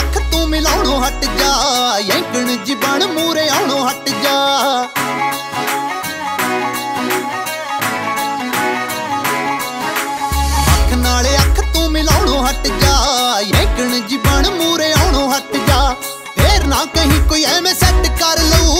ਅੱਖ ਤੂੰ ਮਿਲਾਉਣੋਂ ਹਟ ਜਾ। ਯੈਂਕਣ ਜਿਬਣ ਮੂਰੇ ਆਉਣੋਂ ਹਟ ਜਾ। ਅੱਖ ਨਾਲੇ ਅੱਖ ਤੂੰ ਮਿਲਾਉਣੋਂ ਹਟ ਜਾ। ਯੈਂਕਣ ਜਿਬਣ ਮੂਰੇ ਆਉਣੋਂ ਹਟ ਜਾ। ਫੇਰ ਨਾ ਕਹੀਂ ਕੋਈ ਐਵੇਂ ਸੈੱਟ ਕਰ ਲਊ।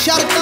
shout out.